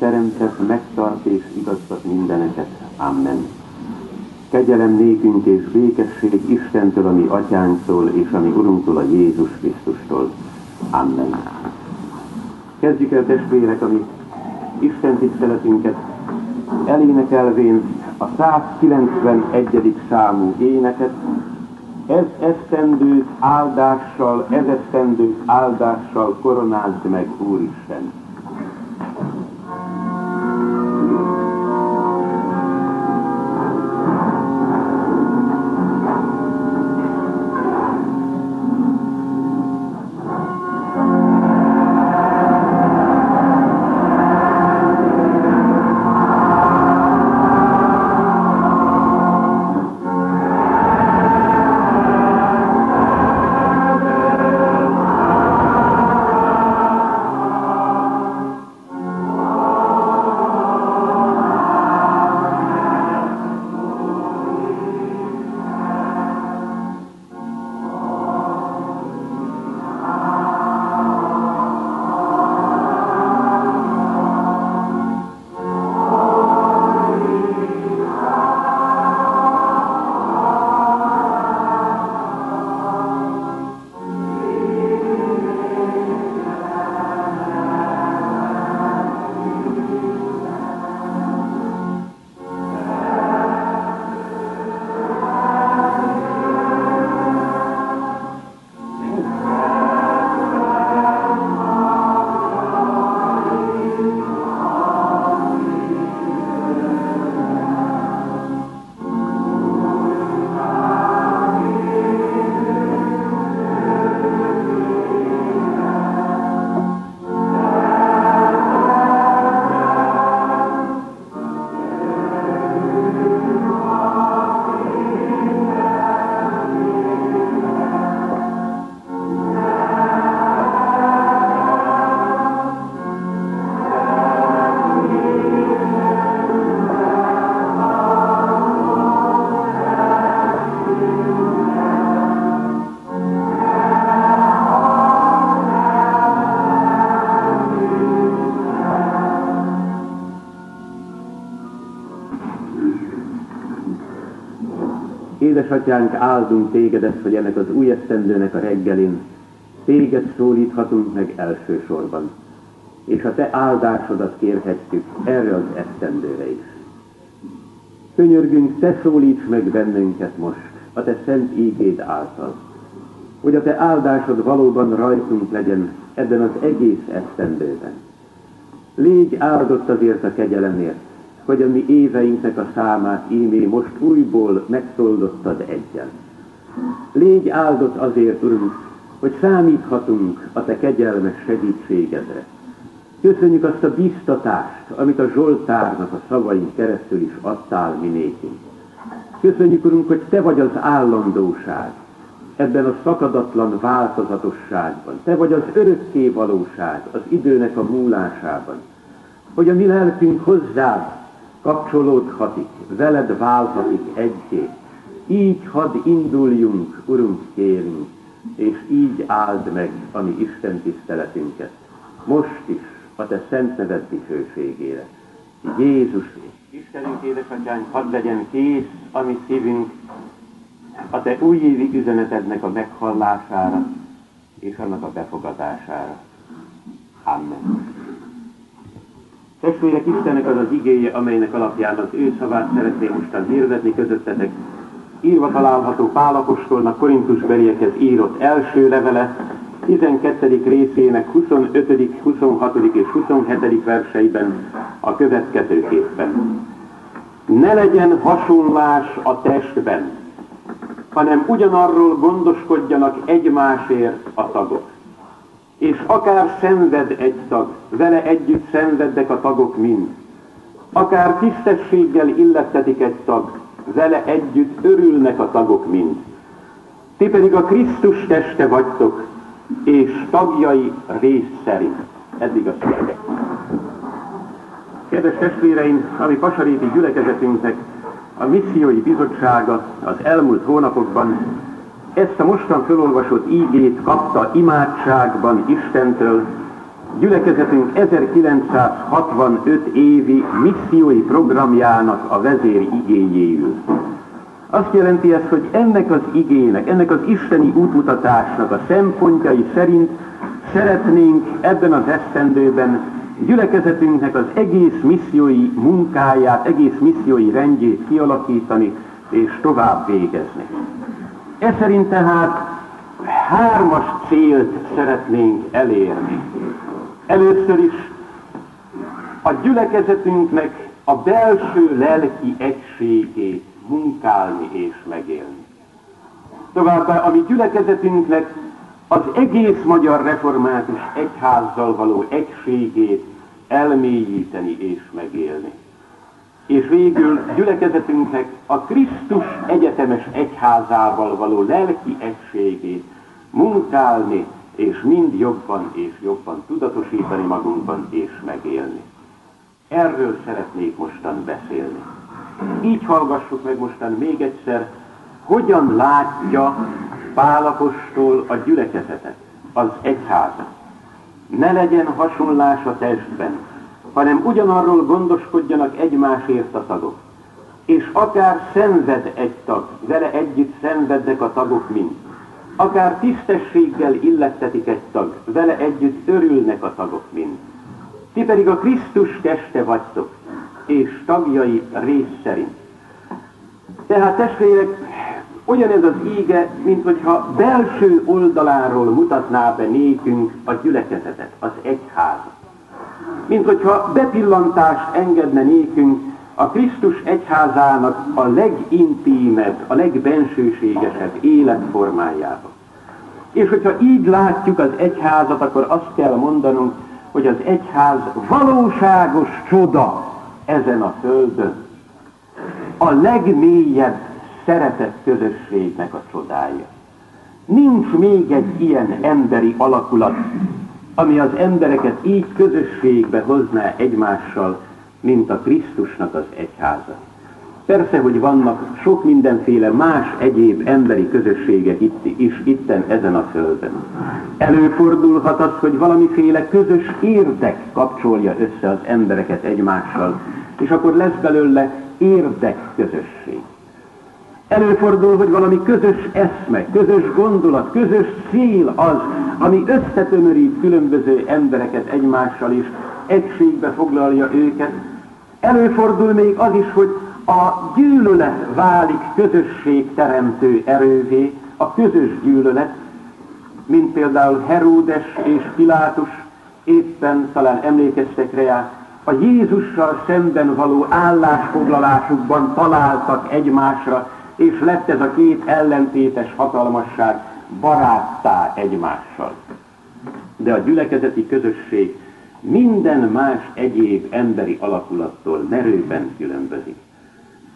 teremtett, megtart és igazgat mindeneket. Amen. Kegyelem nékünk és békesség Istentől, ami atyánktól és ami Urunktól, a Jézus Krisztustól. Amen. Kezdjük el testvérek, ami Isten tiszteletünket elénekelvén a 191. számú éneket, ez esztendőt áldással, ez esztendőt áldással koronáld meg, Úristen. Édesatyánk, áldunk tégedet, hogy ennek az új esztendőnek a reggelin téged szólíthatunk meg elsősorban, és a te áldásodat kérhetjük erre az esztendőre is. Könyörgünk, te szólíts meg bennünket most, a te szent ígéd által, hogy a te áldásod valóban rajtunk legyen ebben az egész esztendőben. Légy áldott azért a kegyelemért, hogy a mi éveinknek a számát ímé most újból megszoldottad egyen. Légy áldott azért, Urunk, hogy számíthatunk a Te kegyelmes segítségedre. Köszönjük azt a biztatást, amit a Zsoltárnak a szavain keresztül is adtál mi nékünk. Köszönjük, Urunk, hogy Te vagy az állandóság ebben a szakadatlan változatosságban. Te vagy az örökké valóság az időnek a múlásában. Hogy a mi lelkünk hozzád kapcsolódhatik, veled válhatik egyé. Így hadd induljunk, Urunk, kérünk, és így áld meg a mi Isten tiszteletünket. Most is a Te szent neved dicsőségére. Jézus, Istenünk, édesatyánk, hadd legyen kész a mi szívünk a Te újévi üzenetednek a meghallására és annak a befogadására. Amen. Testvérek, Istennek az az igéje, amelynek alapján az ő szavát szeretném mostan hirdetni közöttetek. Írva található Pálapostolnak Korintus beliekhez írott első levele, 12. részének 25., 26. és 27. verseiben a következőképpen. Ne legyen hasonlás a testben, hanem ugyanarról gondoskodjanak egymásért a tagok és akár szenved egy tag, vele együtt szenveddek a tagok mind. Akár tisztességgel illettetik egy tag, vele együtt örülnek a tagok mind. Ti pedig a Krisztus teste vagytok, és tagjai rész szerint. Eddig a szöveg. Kedves testvéreim, ami Pasaréti gyülekezetünknek a missziói bizottsága az elmúlt hónapokban ezt a mostan felolvasott ígét kapta imádságban Istentől, gyülekezetünk 1965 évi missziói programjának a vezér igényéül. Azt jelenti ez, hogy ennek az igének, ennek az isteni útmutatásnak a szempontjai szerint szeretnénk ebben az esztendőben gyülekezetünknek az egész missziói munkáját, egész missziói rendjét kialakítani és tovább végezni. Ez szerint tehát hármas célt szeretnénk elérni. Először is a gyülekezetünknek a belső lelki egységét munkálni és megélni. Továbbá a mi gyülekezetünknek az egész magyar református egyházzal való egységét elmélyíteni és megélni. És végül gyülekezetünknek a Krisztus egyetemes egyházával való lelki egységét munkálni, és mind jobban és jobban tudatosítani magunkban és megélni. Erről szeretnék mostan beszélni. Így hallgassuk meg mostan még egyszer, hogyan látja Pálapostól a gyülekezetet, az egyházat. Ne legyen hasonlás a testben, hanem ugyanarról gondoskodjanak egymásért a tagok. És akár szenved egy tag, vele együtt szenvednek a tagok mind. Akár tisztességgel illettetik egy tag, vele együtt örülnek a tagok mind. Ti pedig a Krisztus teste vagytok, és tagjai rész szerint. Tehát testvérek, Ugyanez az íge, mint hogyha belső oldaláról mutatná be nékünk a gyülekezetet, az egyházat. Mint hogyha bepillantást engedne nékünk a Krisztus egyházának a legintímebb, a legbensőségesebb életformájába. És hogyha így látjuk az egyházat, akkor azt kell mondanunk, hogy az egyház valóságos csoda ezen a földön. A legmélyebb szeretett közösségnek a csodája. Nincs még egy ilyen emberi alakulat, ami az embereket így közösségbe hozná egymással, mint a Krisztusnak az egyháza. Persze, hogy vannak sok mindenféle más egyéb emberi közösségek itt is, itten ezen a földön. Előfordulhat az, hogy valamiféle közös érdek kapcsolja össze az embereket egymással, és akkor lesz belőle érdekközösség. Előfordul, hogy valami közös eszme, közös gondolat, közös cél az, ami összetömörít különböző embereket egymással is, egységbe foglalja őket. Előfordul még az is, hogy a gyűlölet válik közösség teremtő erővé, a közös gyűlölet, mint például Heródes és Pilátus, éppen talán emlékeztek rá, a Jézussal szemben való állásfoglalásukban találtak egymásra, és lett ez a két ellentétes hatalmasság baráttá egymással. De a gyülekezeti közösség minden más egyéb emberi alakulattól merőben különbözik.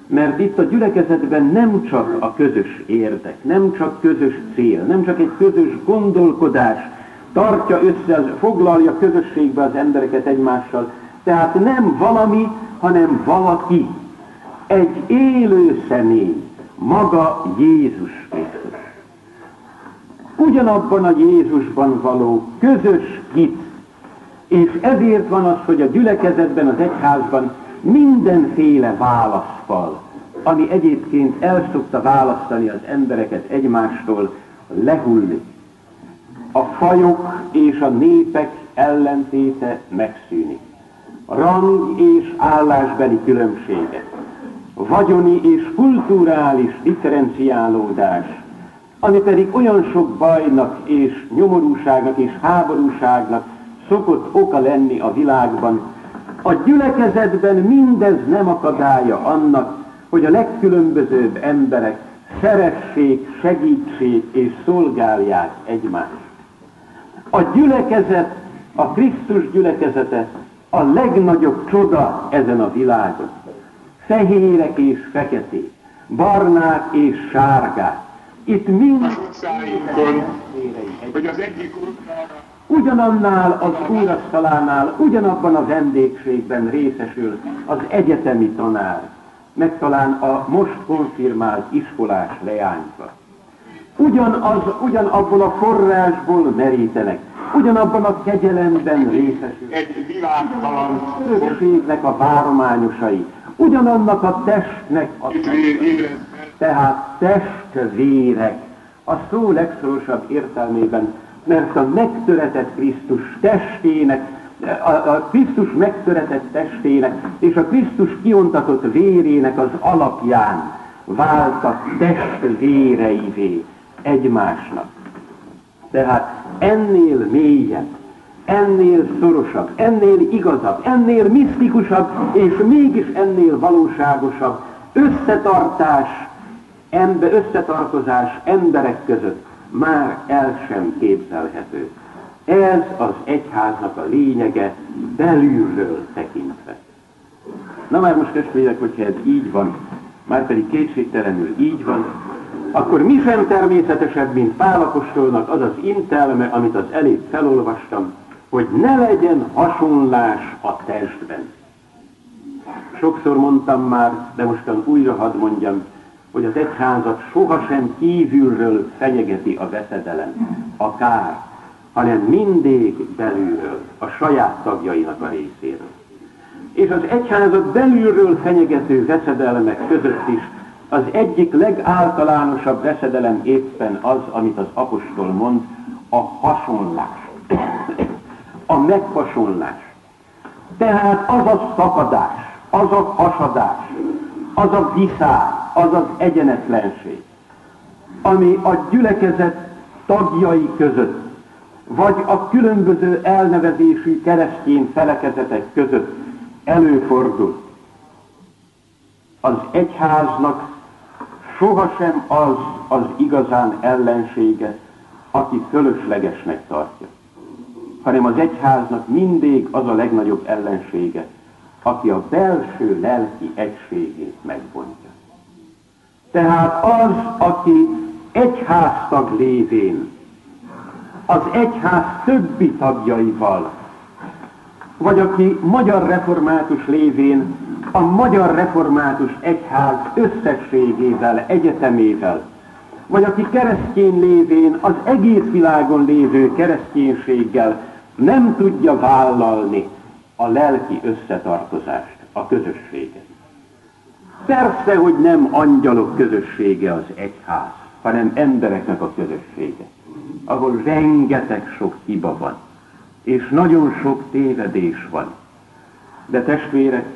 Mert itt a gyülekezetben nem csak a közös érdek, nem csak közös cél, nem csak egy közös gondolkodás tartja össze, foglalja közösségbe az embereket egymással. Tehát nem valami, hanem valaki. Egy élő személy, maga Jézus Krisztus. Ugyanabban a Jézusban való közös hit, és ezért van az, hogy a gyülekezetben, az egyházban mindenféle válaszfal, ami egyébként el szokta választani az embereket egymástól, lehullik. A fajok és a népek ellentéte megszűnik. Rang és állásbeli különbségek vagyoni és kulturális differenciálódás, ami pedig olyan sok bajnak és nyomorúságnak és háborúságnak szokott oka lenni a világban, a gyülekezetben mindez nem akadálya annak, hogy a legkülönbözőbb emberek szeressék, segítsék és szolgálják egymást. A gyülekezet, a Krisztus gyülekezete a legnagyobb csoda ezen a világon fehérek és feketék, barnák és sárgák. Itt mind hogy az egyik ugyanannál az úrasztalánál, ugyanabban a vendégségben részesül az egyetemi tanár, meg talán a most konfirmált iskolás leányka. Ugyanaz, ugyanabból a forrásból merítenek, ugyanabban a kegyelemben részesül. Egy világtalan örökségnek a várományosai, ugyanannak a testnek a tehát testvérek, a szó legszorosabb értelmében, mert a megtöretett Krisztus testének, a, a Krisztus megtöretett testének és a Krisztus kiontatott vérének az alapján váltak testvéreivé egymásnak. Tehát ennél mélyebb, ennél szorosabb, ennél igazabb, ennél misztikusabb, és mégis ennél valóságosabb összetartás, ember, összetartozás emberek között már el sem képzelhető. Ez az egyháznak a lényege belülről tekintve. Na már most testvérek, hogyha ez így van, már pedig kétségtelenül így van, akkor mi sem természetesebb, mint Pálapostolnak az az intelme, amit az elég felolvastam, hogy ne legyen hasonlás a testben. Sokszor mondtam már, de mostan újra hadd mondjam, hogy az egyházat sohasem kívülről fenyegeti a veszedelem, a kár, hanem mindig belülről, a saját tagjainak a részéről. És az egyházat belülről fenyegető veszedelmek között is az egyik legáltalánosabb veszedelem éppen az, amit az apostol mond, a hasonlás. A meghasonlás. Tehát az a szakadás, az a hasadás, az a viszály, az az egyenetlenség, ami a gyülekezet tagjai között, vagy a különböző elnevezésű keresztény felekezetek között előfordul. Az egyháznak sohasem az az igazán ellensége, aki fölöslegesnek tartja, hanem az egyháznak mindig az a legnagyobb ellensége, aki a belső lelki egységét megbontja. Tehát az, aki egyháztag lévén, az egyház többi tagjaival, vagy aki magyar református lévén a magyar református egyház összességével, egyetemével, vagy aki keresztény lévén az egész világon lévő kereszténységgel nem tudja vállalni a lelki összetartozást, a közösséget. Persze, hogy nem angyalok közössége az egyház, hanem embereknek a közössége, ahol rengeteg sok hiba van, és nagyon sok tévedés van. De testvérek,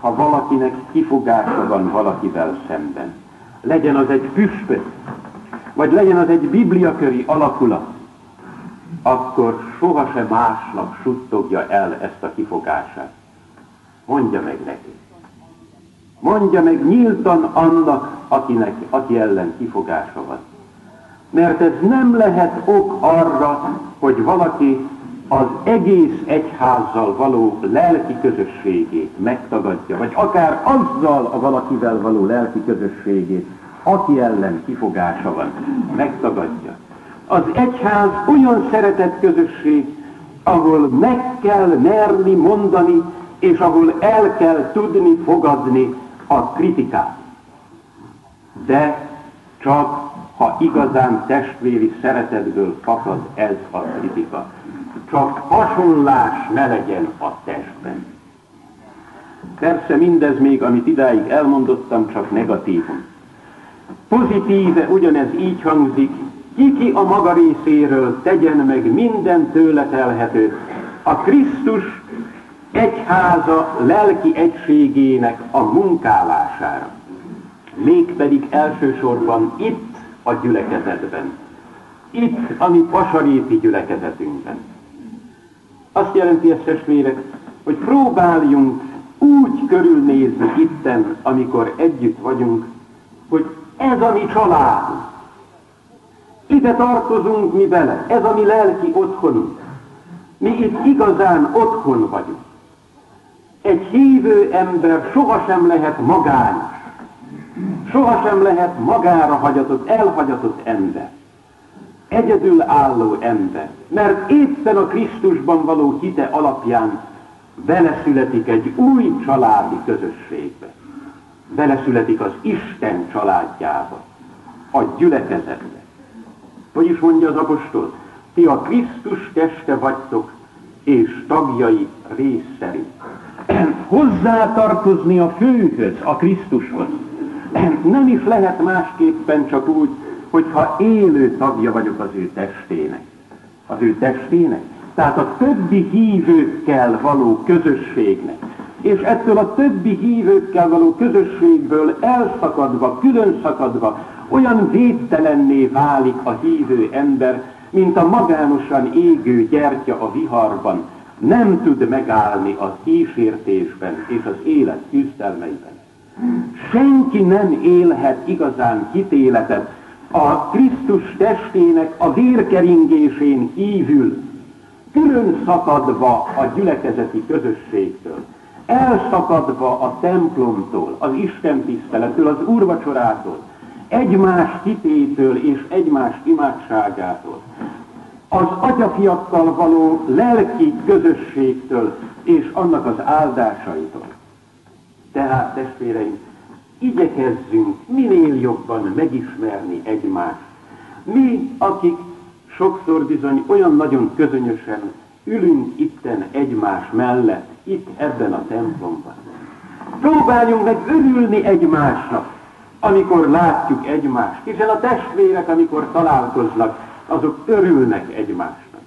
ha valakinek kifogása van valakivel szemben, legyen az egy püspök, vagy legyen az egy bibliaköri alakulat, akkor sohasem másnak suttogja el ezt a kifogását. Mondja meg neki. Mondja meg nyíltan annak, akinek, aki ellen kifogása van. Mert ez nem lehet ok arra, hogy valaki az egész egyházzal való lelki közösségét megtagadja, vagy akár azzal a valakivel való lelki közösségét, aki ellen kifogása van, megtagadja. Az egyház olyan szeretett közösség, ahol meg kell merni mondani, és ahol el kell tudni fogadni a kritikát. De csak ha igazán testvéri szeretetből fakad ez a kritika csak hasonlás ne legyen a testben. Persze mindez még, amit idáig elmondottam, csak negatívum. Pozitíve ugyanez így hangzik, ki a maga részéről tegyen meg minden tőle telhetőt a Krisztus egyháza lelki egységének a munkálására. Mégpedig elsősorban itt a gyülekezetben. Itt a mi pasaréti gyülekezetünkben. Azt jelenti ezt testvérek, hogy próbáljunk úgy körülnézni itten, amikor együtt vagyunk, hogy ez a mi családunk. Ide tartozunk mi bele, ez a mi lelki otthonunk. Mi itt igazán otthon vagyunk. Egy hívő ember sohasem lehet magányos. Sohasem lehet magára hagyatott, elhagyatott ember egyedül álló ember, mert éppen a Krisztusban való hite alapján beleszületik egy új családi közösségbe. Beleszületik az Isten családjába, a gyülekezetbe. Hogy mondja az apostol? ti a Krisztus teste vagytok, és tagjai rész szerint. Hozzátartozni a főhöz, a Krisztushoz. Nem is lehet másképpen csak úgy, hogyha élő tagja vagyok az ő testének. Az ő testének. Tehát a többi hívőkkel való közösségnek. És ettől a többi hívőkkel való közösségből elszakadva, külön szakadva, olyan védtelenné válik a hívő ember, mint a magánosan égő gyertya a viharban, nem tud megállni a kísértésben és az élet küzdelmeiben. Senki nem élhet igazán hitéletet a Krisztus testének a vérkeringésén kívül, külön szakadva a gyülekezeti közösségtől, elszakadva a templomtól, az Isten tisztelettől, az úrvacsorától, egymás hitétől és egymás imádságától, az atyafiakkal való lelki közösségtől és annak az áldásaitól. Tehát, testvéreim, igyekezzünk minél jobban megismerni egymást. Mi, akik sokszor bizony olyan nagyon közönösen ülünk itten egymás mellett, itt ebben a templomban. Próbáljunk meg örülni egymásnak, amikor látjuk egymást, hiszen a testvérek, amikor találkoznak, azok örülnek egymásnak.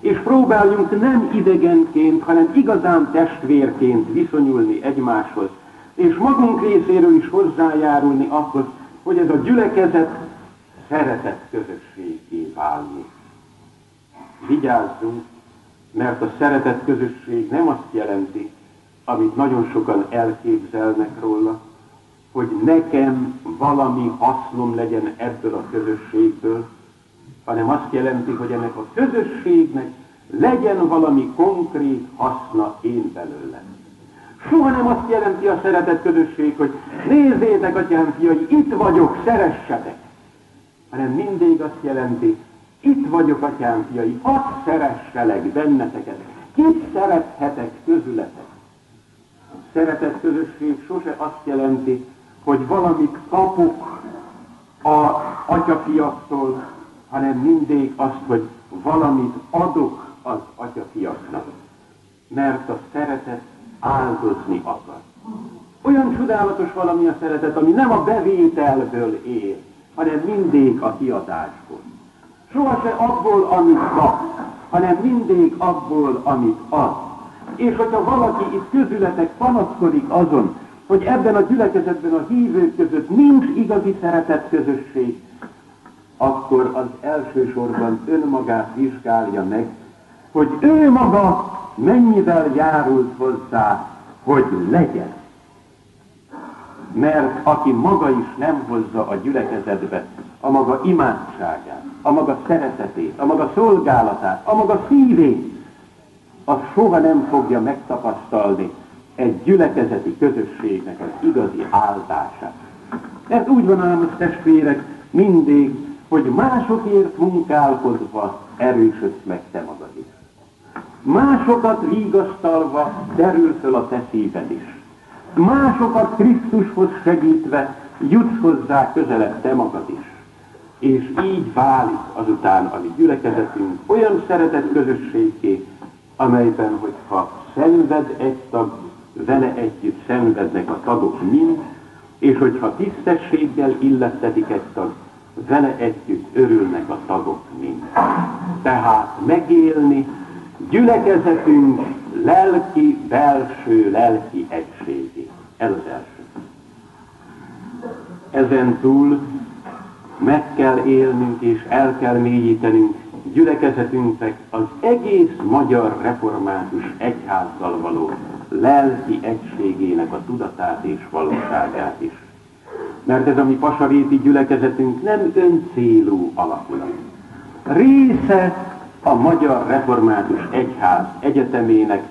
És próbáljunk nem idegenként, hanem igazán testvérként viszonyulni egymáshoz, és magunk részéről is hozzájárulni ahhoz, hogy ez a gyülekezet szeretett közösségé válni. Vigyázzunk, mert a szeretett közösség nem azt jelenti, amit nagyon sokan elképzelnek róla, hogy nekem valami hasznom legyen ebből a közösségből, hanem azt jelenti, hogy ennek a közösségnek legyen valami konkrét haszna én belőle. Soha nem azt jelenti a szeretett közösség, hogy nézzétek, atyám fiai, itt vagyok, szeressetek. Hanem mindig azt jelenti, itt vagyok, atyám fiai, hadd szeresselek benneteket. Kit szerethetek közületek? A szeretett közösség sose azt jelenti, hogy valamit kapok a atyafiaktól, hanem mindig azt, hogy valamit adok az atyafiaknak. Mert a szeretet áldozni akar. Olyan csodálatos valami a szeretet, ami nem a bevételből él, hanem mindig a kiadásból. Sohasem abból, amit kap, hanem mindig abból, amit ad. És hogyha valaki itt közületek panaszkodik azon, hogy ebben a gyülekezetben a hívők között nincs igazi szeretett közösség, akkor az elsősorban önmagát vizsgálja meg, hogy ő maga mennyivel járult hozzá, hogy legyen. Mert aki maga is nem hozza a gyülekezetbe a maga imádságát, a maga szeretetét, a maga szolgálatát, a maga szívét, az soha nem fogja megtapasztalni egy gyülekezeti közösségnek az igazi áldását. Ez úgy van ám, testvérek, mindig, hogy másokért munkálkodva erősödsz meg te magad is. Másokat vigasztalva derül föl a te szíved is. Másokat Krisztushoz segítve jutsz hozzá közelebb te magad is. És így válik azután a mi gyülekezetünk olyan szeretett közösségé, amelyben, hogyha szenved egy tag, vele együtt szenvednek a tagok mind, és hogyha tisztességgel illettetik egy tag, vele együtt örülnek a tagok mind. Tehát megélni gyülekezetünk lelki, belső lelki egységét. Ez az első. Ezen túl meg kell élnünk és el kell mélyítenünk gyülekezetünknek az egész magyar református egyházzal való lelki egységének a tudatát és valóságát is. Mert ez a mi pasaréti gyülekezetünk nem öncélú alakulat. Része a Magyar Református Egyház Egyetemének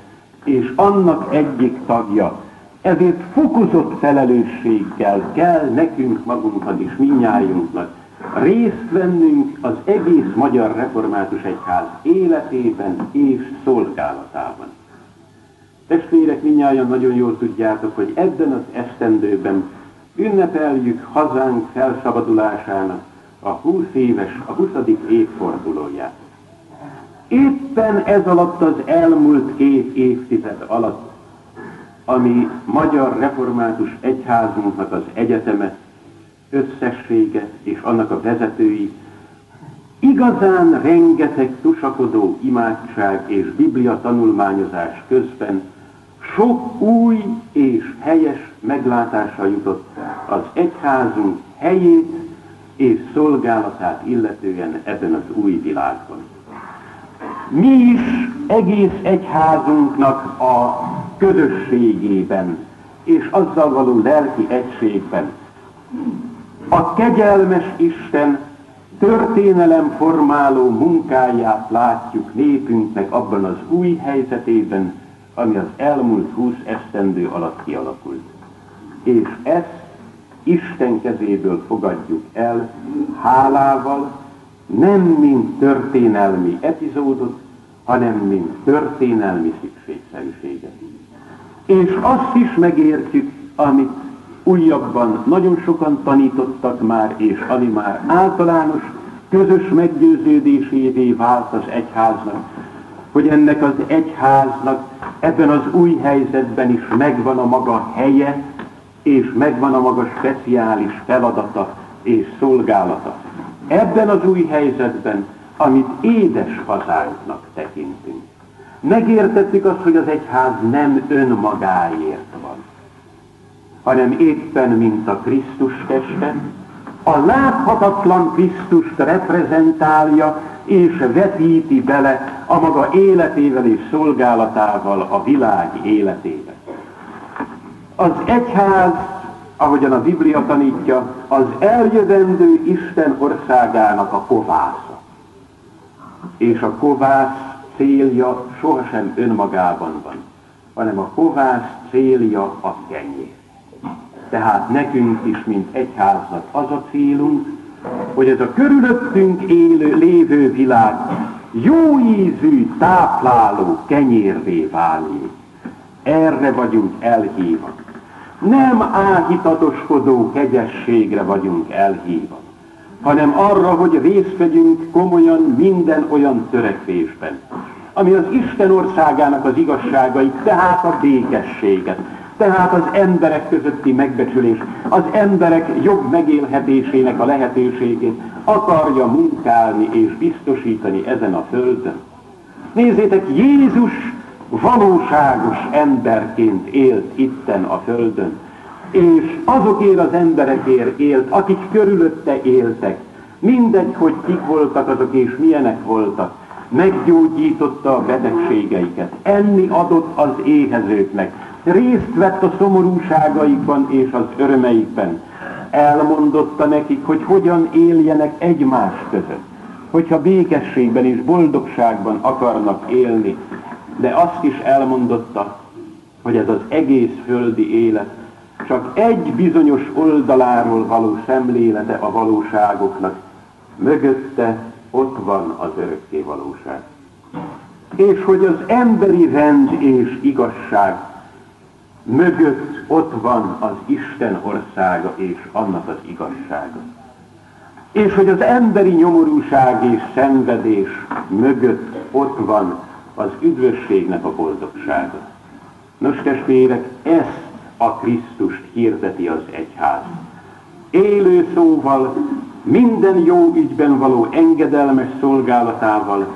és annak egyik tagja. Ezért fokozott felelősséggel kell nekünk magunkat is minnyájunknak részt vennünk az egész Magyar Református Egyház életében és szolgálatában. Testvérek, minnyáján nagyon jól tudjátok, hogy ebben az esztendőben ünnepeljük hazánk felszabadulásának a 20 éves, a 20. évfordulóját. Éppen ez alatt az elmúlt két évtized alatt, ami Magyar Református Egyházunknak az egyeteme, összessége és annak a vezetői igazán rengeteg tusakodó imádság és biblia tanulmányozás közben sok új és helyes meglátásra jutott az egyházunk helyét és szolgálatát illetően ebben az új világban. Mi is egész egyházunknak a közösségében és azzal való lelki egységben a kegyelmes Isten történelem formáló munkáját látjuk népünknek abban az új helyzetében, ami az elmúlt húsz esztendő alatt kialakult. És ezt Isten kezéből fogadjuk el hálával, nem mint történelmi epizódot, hanem mint történelmi szükségszerűséget. És azt is megértjük, amit újabban nagyon sokan tanítottak már, és ami már általános közös meggyőződésévé vált az egyháznak, hogy ennek az egyháznak ebben az új helyzetben is megvan a maga helye, és megvan a maga speciális feladata és szolgálata. Ebben az új helyzetben, amit édes hazánknak tekintünk. Megértettük azt, hogy az egyház nem önmagáért van, hanem éppen, mint a Krisztus teste, a láthatatlan Krisztust reprezentálja és vetíti bele a maga életével és szolgálatával a világ életébe. Az egyház, ahogyan a Biblia tanítja, az eljövendő Isten országának a kovásza. És a kovász célja sohasem önmagában van, hanem a kovász célja a kenyér. Tehát nekünk is, mint egyháznak az a célunk, hogy ez a körülöttünk élő, lévő világ jó ízű, tápláló kenyérvé váljék. Erre vagyunk elhívva. Nem áhítatoskodó kegyességre vagyunk elhívva, hanem arra, hogy részt vegyünk komolyan minden olyan törekvésben, ami az Isten országának az igazságait, tehát a békességet, tehát az emberek közötti megbecsülés, az emberek jobb megélhetésének a lehetőségét akarja munkálni és biztosítani ezen a földön. Nézzétek, Jézus valóságos emberként élt itten a földön, és azokért az emberekért élt, akik körülötte éltek, mindegy, hogy kik voltak azok és milyenek voltak, meggyógyította a betegségeiket, enni adott az éhezőknek, részt vett a szomorúságaikban és az örömeikben. Elmondotta nekik, hogy hogyan éljenek egymás között, hogyha békességben és boldogságban akarnak élni. De azt is elmondotta, hogy ez az egész földi élet csak egy bizonyos oldaláról való szemlélete a valóságoknak, mögötte ott van az örökké valóság. És hogy az emberi rend és igazság mögött ott van az Isten országa és annak az igazsága. És hogy az emberi nyomorúság és szenvedés mögött ott van az üdvösségnek a boldogsága. Nos, testvérek, ezt a Krisztust hirdeti az egyház. Élő szóval, minden jó ügyben való engedelmes szolgálatával,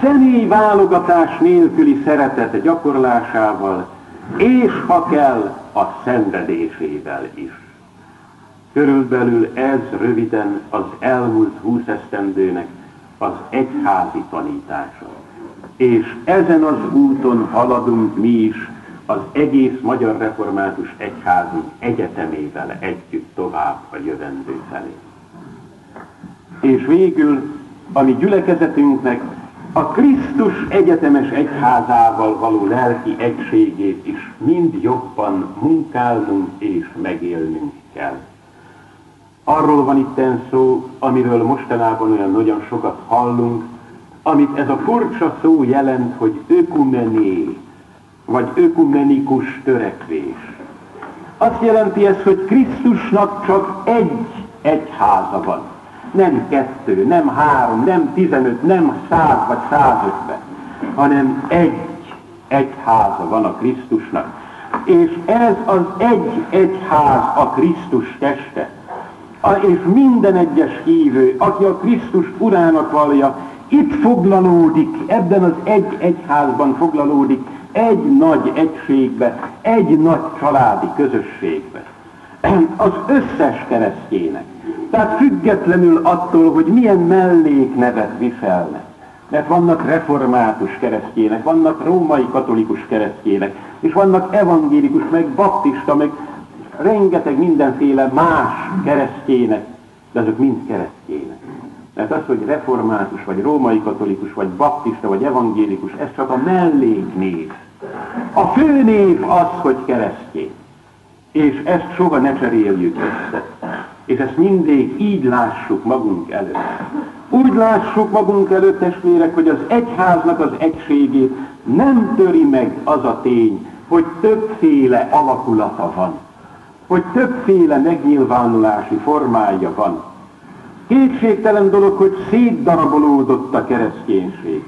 személy válogatás nélküli szeretet gyakorlásával, és ha kell, a szenvedésével is. Körülbelül ez röviden az elmúlt húsz esztendőnek az egyházi tanítása. És ezen az úton haladunk mi is az egész Magyar Református Egyházunk egyetemével együtt tovább a jövendő felé. És végül a mi gyülekezetünknek a Krisztus egyetemes egyházával való lelki egységét is mind jobban munkálnunk és megélnünk kell. Arról van itt szó, amiről mostanában olyan nagyon sokat hallunk, amit ez a furcsa szó jelent, hogy ökumené, vagy ökumenikus törekvés. Azt jelenti ez, hogy Krisztusnak csak egy egyháza van. Nem kettő, nem három, nem tizenöt, nem száz vagy százötven, hanem egy egyháza van a Krisztusnak. És ez az egy egyház a Krisztus teste. És minden egyes hívő, aki a Krisztus urának vallja, itt foglalódik, ebben az egy egyházban foglalódik, egy nagy egységbe, egy nagy családi közösségbe. Az összes keresztjének. Tehát függetlenül attól, hogy milyen melléknevet viselnek. Mert vannak református keresztjének, vannak római katolikus keresztjének, és vannak evangélikus, meg baptista, meg rengeteg mindenféle más keresztjének, de azok mind keresztjének. Mert az, hogy református, vagy római katolikus, vagy baptista, vagy evangélikus, ez csak a melléknév. A főnév az, hogy keresztény. És ezt soha ne cseréljük össze. És ezt mindig így lássuk magunk előtt. Úgy lássuk magunk előtt, testvérek, hogy az egyháznak az egységét nem töri meg az a tény, hogy többféle alakulata van. Hogy többféle megnyilvánulási formája van. Kétségtelen dolog, hogy szétdarabolódott a kereszténység.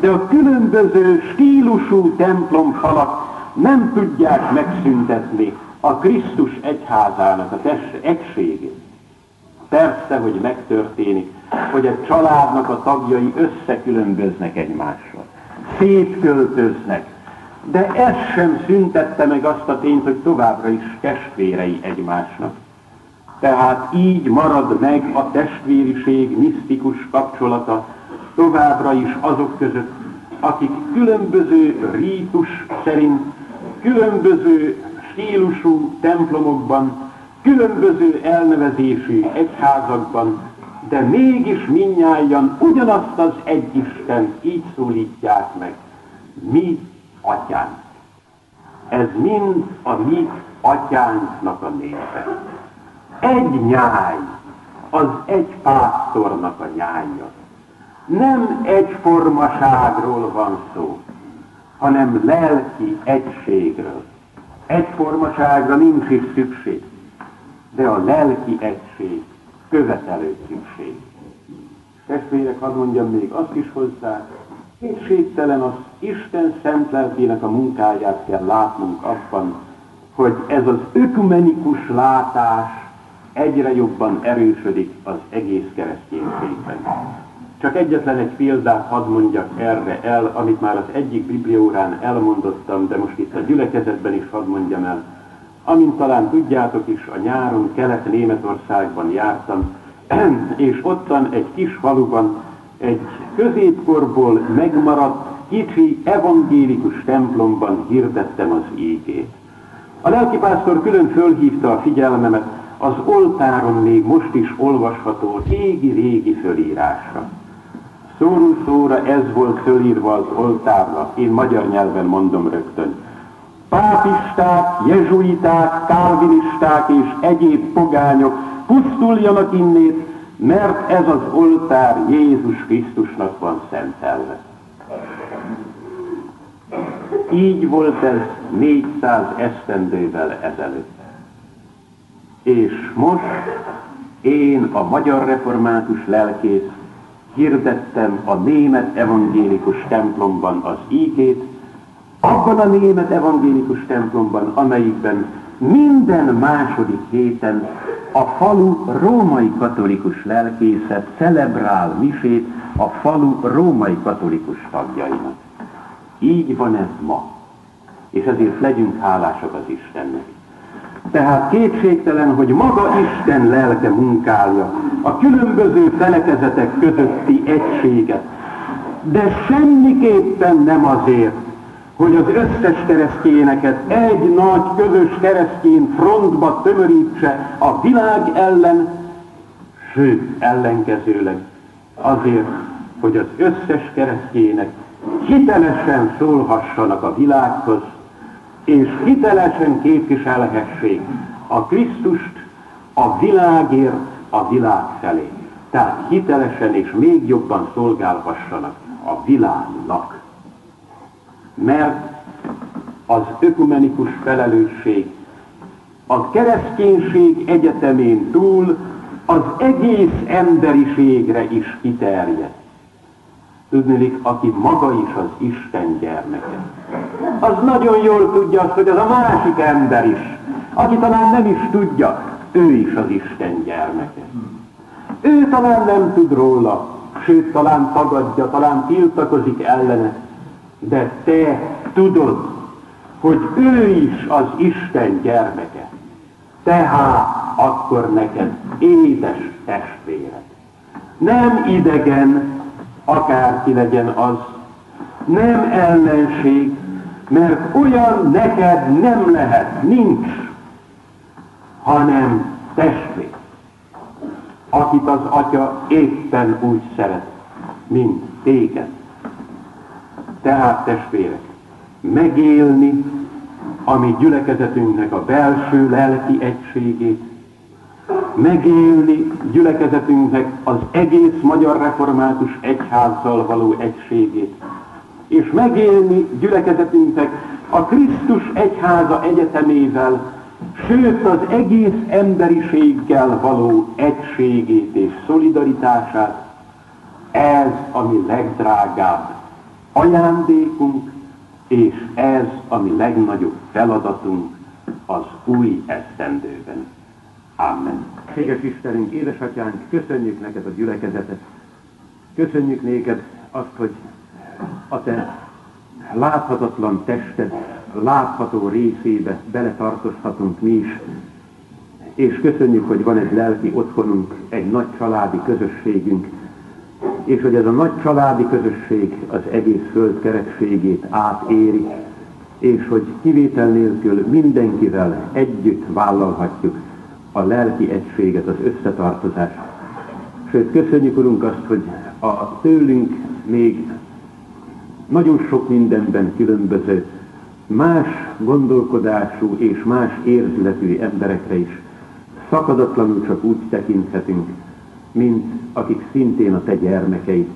De a különböző stílusú templomfalak nem tudják megszüntetni a Krisztus egyházának a egységét. Persze, hogy megtörténik, hogy a családnak a tagjai összekülönböznek egymással, szétköltöznek, de ez sem szüntette meg azt a tényt, hogy továbbra is testvérei egymásnak. Tehát így marad meg a testvériség misztikus kapcsolata továbbra is azok között, akik különböző rítus szerint, különböző stílusú templomokban, különböző elnevezésű egyházakban, de mégis minnyáján ugyanazt az egy Isten így szólítják meg. Mi atyánk. Ez mind a mi atyánknak a népe. Egy nyáj, az egy pásztornak a nyája. Nem egyformaságról van szó, hanem lelki egységről. Egyformaságra nincs is szükség, de a lelki egység követelő szükség. Testvérek, hadd mondjam még azt is hozzá, kétségtelen az Isten szent lelkének a munkáját kell látnunk abban, hogy ez az ökumenikus látás egyre jobban erősödik az egész kereszténységben. Csak egyetlen egy példát hadd mondjak erre el, amit már az egyik bibliórán elmondottam, de most itt a gyülekezetben is hadd mondjam el. Amint talán tudjátok is, a nyáron Kelet-Németországban jártam, és ottan egy kis faluban egy középkorból megmaradt kicsi evangélikus templomban hirdettem az ígét. A lelkipásztor külön fölhívta a figyelmemet az oltáron még most is olvasható régi-régi fölírásra. Szóról szóra ez volt fölírva az oltárra, én magyar nyelven mondom rögtön. Pápisták, jezsuiták, kálvinisták és egyéb pogányok pusztuljanak innét, mert ez az oltár Jézus Krisztusnak van szentelve. Így volt ez 400 esztendővel ezelőtt. És most én, a magyar református lelkész, hirdettem a német evangélikus templomban az ígét, abban a német evangélikus templomban, amelyikben minden második héten a falu római katolikus lelkészet celebrál misét a falu római katolikus tagjainak. Így van ez ma. És ezért legyünk hálásak az Istennek. Tehát kétségtelen, hogy maga Isten lelke munkálja a különböző felekezetek közötti egységet, de semmiképpen nem azért, hogy az összes keresztényeket egy nagy közös keresztény frontba tömörítse a világ ellen, sőt, ellenkezőleg azért, hogy az összes keresztények hitelesen szólhassanak a világhoz, és hitelesen képviselhessék a Krisztust a világért, a világ felé. Tehát hitelesen és még jobban szolgálhassanak a világnak. Mert az ökumenikus felelősség a kereszténység egyetemén túl az egész emberiségre is kiterjed. Tudnélik, aki maga is az Isten gyermeke. Az nagyon jól tudja azt, hogy az a másik ember is, aki talán nem is tudja, ő is az Isten gyermeke. Ő talán nem tud róla, sőt, talán tagadja, talán tiltakozik ellene, de te tudod, hogy ő is az Isten gyermeke. Tehát akkor neked édes testvéred. Nem idegen, akárki legyen az, nem ellenség, mert olyan neked nem lehet, nincs, hanem testvér, akit az Atya éppen úgy szeret, mint téged. Tehát testvérek, megélni a mi gyülekezetünknek a belső lelki egységét, megélni gyülekezetünknek az egész magyar református egyházzal való egységét, és megélni gyülekezetünknek a Krisztus egyháza egyetemével, sőt az egész emberiséggel való egységét és szolidaritását, ez a mi legdrágább ajándékunk, és ez a mi legnagyobb feladatunk az új esztendőben. Amen. Éges Istenünk, édesatyánk, köszönjük neked a gyülekezetet. Köszönjük néked azt, hogy a te láthatatlan tested látható részébe beletartozhatunk mi is. És köszönjük, hogy van egy lelki otthonunk, egy nagy családi közösségünk, és hogy ez a nagy családi közösség az egész föld kerekségét átéri, és hogy kivétel nélkül mindenkivel együtt vállalhatjuk a lelki egységet, az összetartozást. Sőt, köszönjük, Urunk, azt, hogy a tőlünk még nagyon sok mindenben különböző, más gondolkodású és más érzületű emberekre is szakadatlanul csak úgy tekinthetünk, mint akik szintén a te gyermekeid,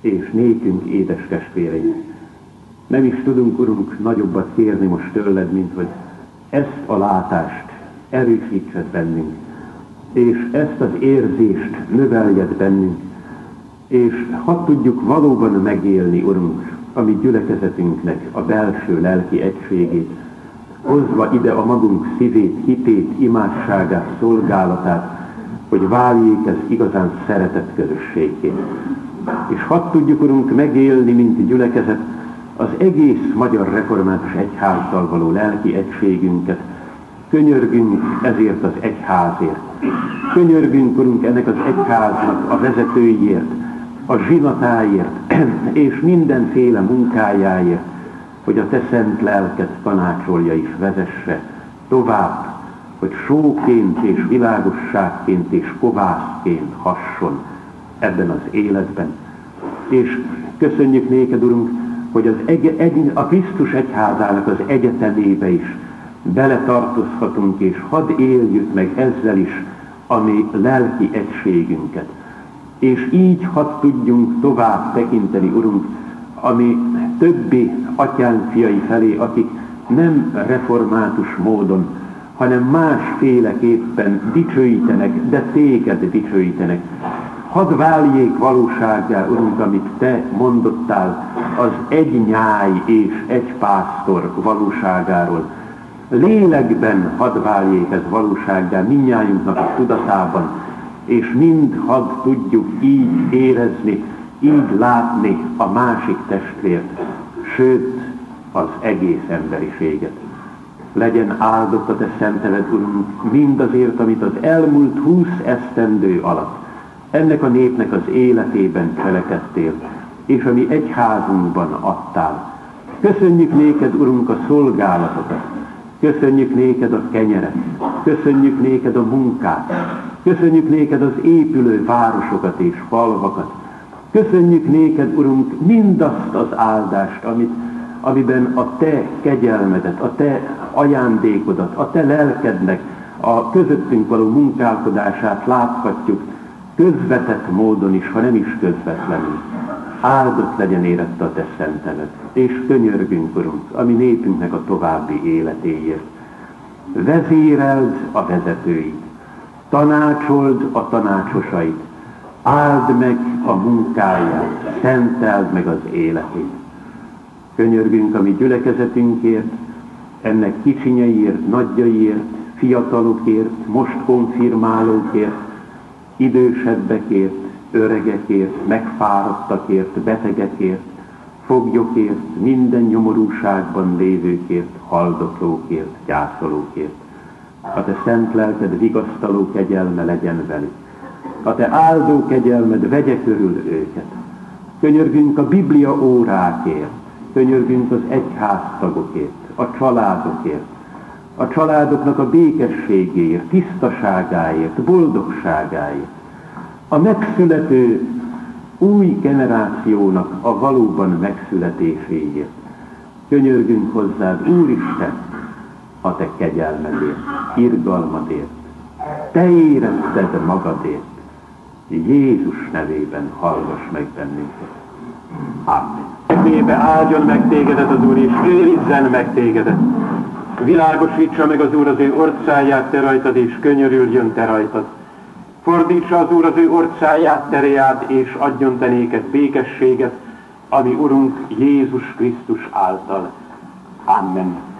és nékünk édes testvéreid. Nem is tudunk, Urunk, nagyobbat kérni most tőled, mint hogy ezt a látást erősítsed bennünk, és ezt az érzést növeljed bennünk, és ha tudjuk valóban megélni, Urunk, a mi gyülekezetünknek a belső lelki egységét, hozva ide a magunk szívét, hitét, imádságát, szolgálatát, hogy váljék ez igazán szeretett közösségé. És hadd tudjuk, Urunk, megélni, mint gyülekezet, az egész magyar református egyházzal való lelki egységünket. Könyörgünk ezért az egyházért. Könyörgünk, Urunk, ennek az egyháznak a vezetőiért, a zsinatáért, és mindenféle munkájáért, hogy a Te szent lelket tanácsolja és vezesse tovább hogy sóként és világosságként és kovászként hasson ebben az életben. És köszönjük néked, Urunk, hogy az egy, egy, a Krisztus egyházának az egyetemébe is beletartozhatunk, és hadd éljük meg ezzel is a mi lelki egységünket. És így hadd tudjunk tovább tekinteni, Urunk, ami többi atyánk fiai felé, akik nem református módon hanem másféleképpen dicsőítenek, de téged dicsőítenek. Hadd váljék valósággá, Urunk, amit Te mondottál az egy nyáj és egy pásztor valóságáról. Lélekben hadd váljék ez valósággá minnyájunknak a tudatában, és mind hadd tudjuk így érezni, így látni a másik testvért, sőt az egész emberiséget legyen áldott a te szenteled, Urunk, mindazért, amit az elmúlt húsz esztendő alatt ennek a népnek az életében cselekedtél, és ami egyházunkban adtál. Köszönjük néked, Urunk, a szolgálatokat, köszönjük néked a kenyeret, köszönjük néked a munkát, köszönjük néked az épülő városokat és falvakat, köszönjük néked, Urunk, mindazt az áldást, amit amiben a te kegyelmedet, a te ajándékodat, a te lelkednek a közöttünk való munkálkodását láthatjuk közvetett módon is, ha nem is közvetlenül. Áldott legyen érette a te szenteled, és könyörgünk, Urunk, ami népünknek a további életéért. Vezéreld a vezetőit, tanácsold a tanácsosait, áld meg a munkáját, szenteld meg az életét. Könyörgünk a mi gyülekezetünkért, ennek kicsinyeiért, nagyjaiért, fiatalokért, most konfirmálókért, idősebbekért, öregekért, megfáradtakért, betegekért, foglyokért, minden nyomorúságban lévőkért, haldoklókért, gyászolókért. A te szent lelked vigasztaló kegyelme legyen velük. A te áldó kegyelmed vegye körül őket. Könyörgünk a Biblia órákért, könyörgünk az egyháztagokért, a családokért, a családoknak a békességéért, tisztaságáért, boldogságáért, a megszülető új generációnak a valóban megszületéséért. Könyörgünk hozzád, Úristen, a te kegyelmedért, irgalmadért. Te érezted magadért. Jézus nevében hallgass meg bennünket. Amen. Nébe áldjon meg tégedet az Úr, és őrizzen meg tégedet. Világosítsa meg az Úr az ő orcáját te rajtad, és könyörüljön te rajtad. Fordítsa az Úr az ő orcáját tereád, és adjon te néked békességet, ami Urunk Jézus Krisztus által. Amen.